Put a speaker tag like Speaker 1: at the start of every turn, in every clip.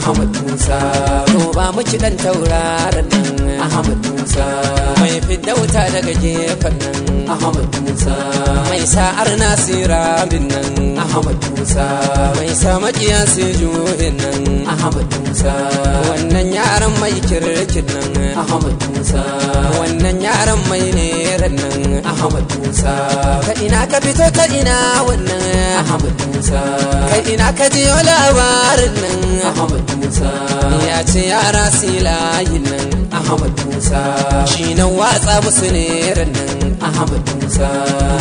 Speaker 1: Ahmad Musa. To ba mu kiɗan tauraron nan. Ahmad Musa. Mai fidda wuta daga gefen nan. Ahmad Musa. Mai sa'ar nasira bin nan Ahmad Musa. Mai sa makiya juhin nan Ahmad Musa. Wannan yaran mai kirkin nan Ahmad Musa. Wannan yaran mai neran nan Ahmad Musa. Ka ina ka fito ta ina wannan Ahmad Musa. Kai ina ka jiyo labarin nan Ahmad Musa. Ya ce yara silayin nan Ahmad Musa. Shi nan watsa musu neran nan Ahmad Musa.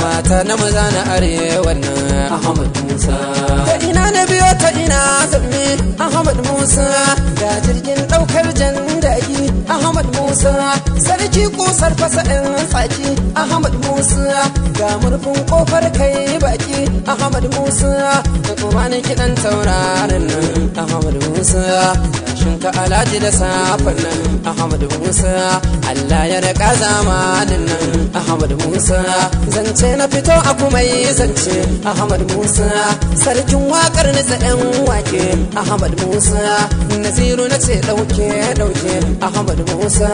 Speaker 1: Mata na maza na arewa nan Ahmad Musa. Ta ina na biyo ta ina zamme Ahmad Musa. Ga jirgin ɗaukar jandaki Ahmad Musa. Sarki kusar fasa ɗin tsaki Ahmad Musa. Ga murfin ƙofar kai baki Ahmad Musa da kuma ni kiɗan taurarin nan. Ahmad Musa shin ka alaji da safan nan. Ahmad Musa Allah ya raka zamanin nan. Ahmad Musa zance na fito a kuma yi zance. Ahmad Musa sarkin waƙar na tsayen wake. Ahmad Musa Naziru na ce ɗauke ɗauke Ahmad Musa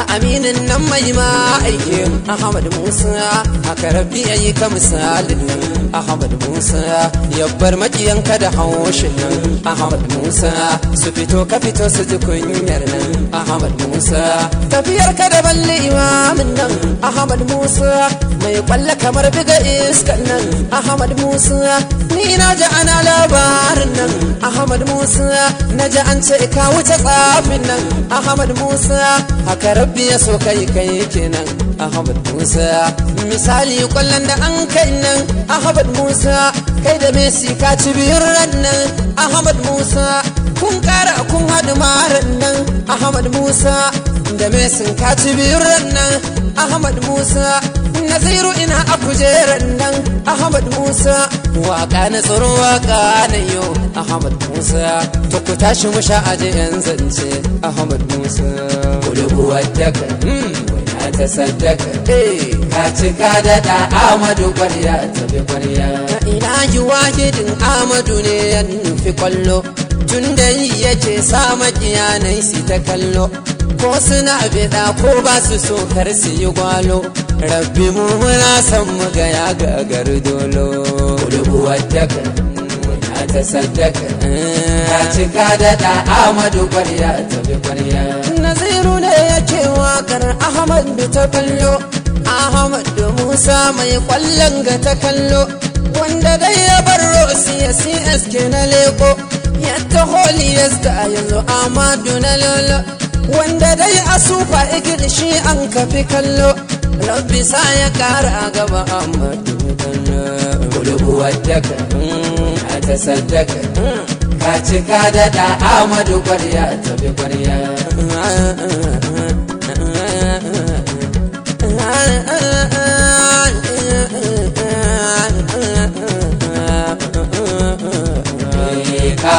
Speaker 1: a aminin nan mai ma aike. Ahmad Musa haka rabbi yayi ka misalin nan. Ahmad Musa yabbar makiyanka da haushin nan. Ahmad Musa su fito ka fito su ji kunyar nan. Ahmad Musa tafiyar ka da balle imamin nan. Ahmad Musa mai kwalla kamar biga iskan nan. Ahmad Musa ni na ji ana labarin nan. Ahmad Musa na ji an ce ka wuce tsafin nan. Ahmad Musa haka rabbi ya so kai kai kenan. Ahmad Musa misali ƙwallon da an kai nan. Ahmad Musa kai da Messi ka ci biyun ran nan Ahmad Musa kun kara kun haɗu maran nan Ahmad Musa da Messi ka ci biyun ran nan Ahmad Musa Naziru ina a kujeran nan. Ahmad Musa waƙa na tsoro waƙa na yo. Ahmad Musa to ku tashi mu sha aje yan zance. Ahmad Musa.
Speaker 2: Kulubuwar daga wani ta saddaka ka cika da da Ahmadu kwarya tafi kwarya
Speaker 1: ina ji wahidin Ahmadu ne ya nufi ƙwallo tun da yake sa makiyanai su ta kallo. Ko suna bida ko ba su so kar su yi gwalo. Rabbi mu muna san mu ga ya gagar dolo.
Speaker 2: Wani ta saddaka. Ka kwarya tafi kwarya
Speaker 1: Naziru waƙar Ahmad da ta kallo. Ahmad da Musa mai ƙwallon ga ta kallo. Wanda dai ya bar Rosi ya CSK na leko. Yadda Holiyas da yanzu Ahmadu na lolo. Wanda dai a sufa igil shi an kafi kallo. Rabbi sa ya kara gaba Ahmadu
Speaker 2: Kulubuwar daga a ta saddaka ka cika da da Ahmadu kwarya tafi kwarya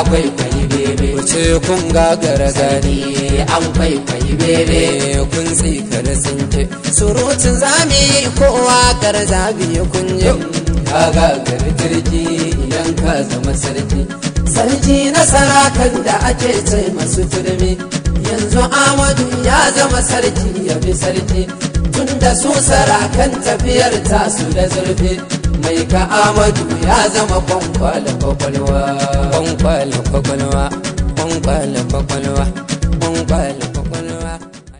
Speaker 2: kwaikwayi bebe.
Speaker 1: Ce kun gagara gani.
Speaker 2: An kwaikwayi bebe.
Speaker 1: Kun tsikar tsinke. Surutun zami kowa kar zabi kun yi.
Speaker 2: Ka gagari jirgi idan ka zama sarki. Sarki na sarakan da ake ce masu turmi. Yanzu amadu ya zama sarki ya fi sarki. Tun da su sarakan tafiyar tasu da zurfi. Mai ka amadu ya zama kwankwala ƙwaƙwalwa.
Speaker 1: Kwankwala ƙwaƙwalwa kwankwala ƙwaƙwalwa kwankwala